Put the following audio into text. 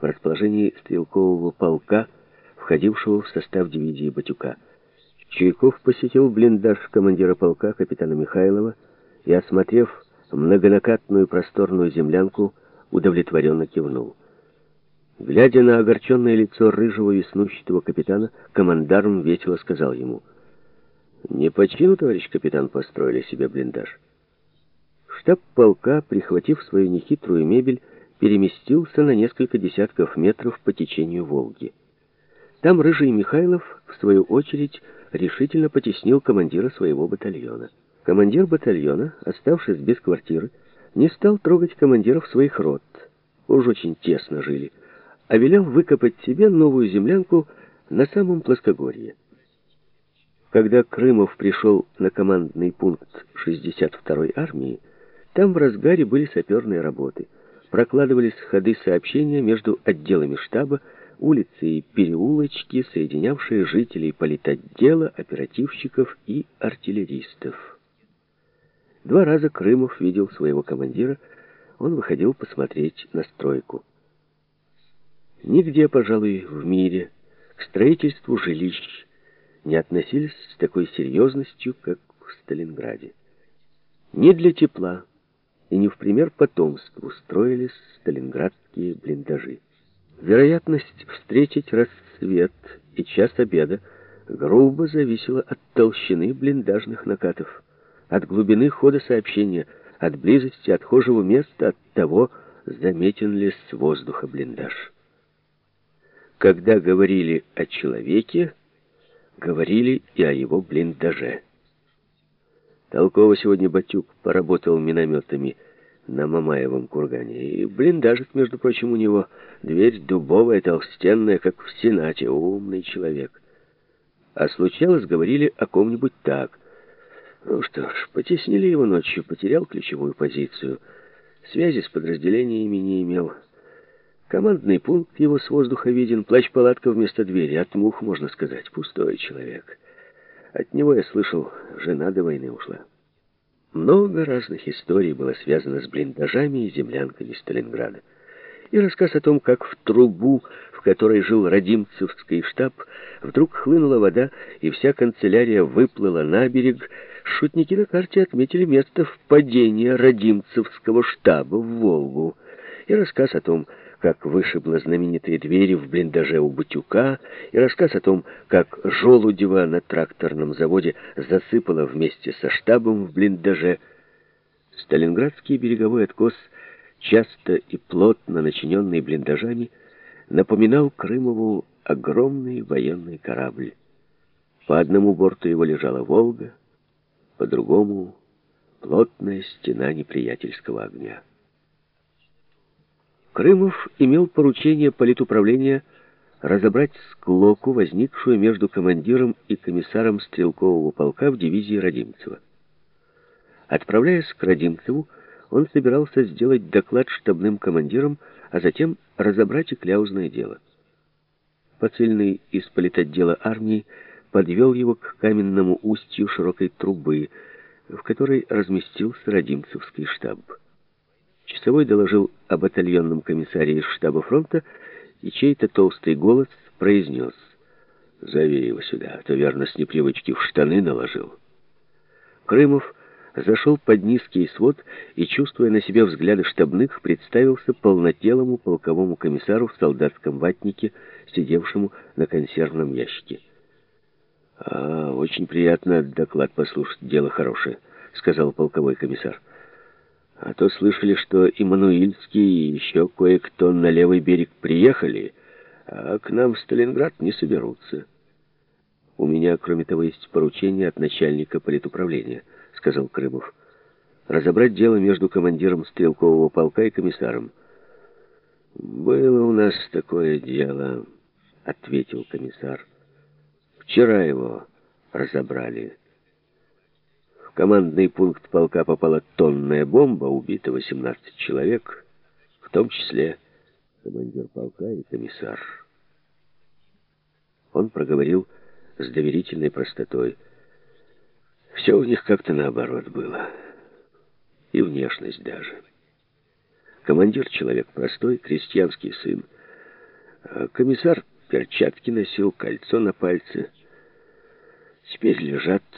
в расположении стрелкового полка, входившего в состав дивизии Батюка. Чуйков посетил блиндаж командира полка капитана Михайлова и, осмотрев многонакатную просторную землянку, удовлетворенно кивнул. Глядя на огорченное лицо рыжего веснущатого капитана, командарм весело сказал ему, «Не по чину, товарищ капитан, построили себе блиндаж». Штаб полка, прихватив свою нехитрую мебель, переместился на несколько десятков метров по течению Волги. Там Рыжий Михайлов, в свою очередь, решительно потеснил командира своего батальона. Командир батальона, оставшись без квартиры, не стал трогать командиров своих рот. Уж очень тесно жили а велел выкопать себе новую землянку на самом плоскогорье. Когда Крымов пришел на командный пункт 62-й армии, там в разгаре были саперные работы. Прокладывались ходы сообщения между отделами штаба, улицы и переулочки, соединявшие жителей политотдела, оперативщиков и артиллеристов. Два раза Крымов видел своего командира, он выходил посмотреть на стройку. Нигде, пожалуй, в мире к строительству жилищ не относились с такой серьезностью, как в Сталинграде. Не для тепла и не в пример потомству строились сталинградские блиндажи. Вероятность встретить рассвет и час обеда грубо зависела от толщины блиндажных накатов, от глубины хода сообщения, от близости отхожего места, от того, заметен ли с воздуха блиндаж. Когда говорили о человеке, говорили и о его блиндаже. Толково сегодня Батюк поработал минометами на Мамаевом кургане. И блиндажик, между прочим, у него дверь дубовая, толстенная, как в Сенате, умный человек. А случалось, говорили о ком-нибудь так. Ну что ж, потеснили его ночью, потерял ключевую позицию. Связи с подразделениями не имел. Командный пункт его с воздуха виден, плащ-палатка вместо двери, от мух, можно сказать, пустой человек. От него я слышал, жена до войны ушла. Много разных историй было связано с блиндажами и землянками Сталинграда. И рассказ о том, как в трубу, в которой жил Родимцевский штаб, вдруг хлынула вода, и вся канцелярия выплыла на берег, шутники на карте отметили место впадения Родимцевского штаба в Волгу. И рассказ о том, как вышибла знаменитые двери в блиндаже у Бутюка, и рассказ о том, как Желудева на тракторном заводе засыпала вместе со штабом в блиндаже. Сталинградский береговой откос, часто и плотно начиненный блиндажами, напоминал Крымову огромный военный корабль. По одному борту его лежала «Волга», по другому — плотная стена неприятельского огня. Крымов имел поручение политуправления разобрать склоку, возникшую между командиром и комиссаром стрелкового полка в дивизии Родимцева. Отправляясь к Родимцеву, он собирался сделать доклад штабным командирам, а затем разобрать и кляузное дело. Посыльный из политотдела армии подвел его к каменному устью широкой трубы, в которой разместился Родимцевский штаб. Часовой доложил о батальонном комиссаре из штаба фронта, и чей-то толстый голос произнес «Зови его сюда, а то верно с непривычки в штаны наложил». Крымов зашел под низкий свод и, чувствуя на себе взгляды штабных, представился полнотелому полковому комиссару в солдатском ватнике, сидевшему на консервном ящике. «А, очень приятно доклад послушать, дело хорошее», — сказал полковой комиссар. А то слышали, что Иммануильский и еще кое-кто на левый берег приехали, а к нам в Сталинград не соберутся. У меня, кроме того, есть поручение от начальника политуправления, сказал Крымов. Разобрать дело между командиром стрелкового полка и комиссаром. Было у нас такое дело, ответил комиссар. Вчера его разобрали командный пункт полка попала тонная бомба, убито 18 человек, в том числе командир полка и комиссар. Он проговорил с доверительной простотой. Все у них как-то наоборот было. И внешность даже. Командир человек простой, крестьянский сын, А комиссар перчатки носил, кольцо на пальце. Теперь лежат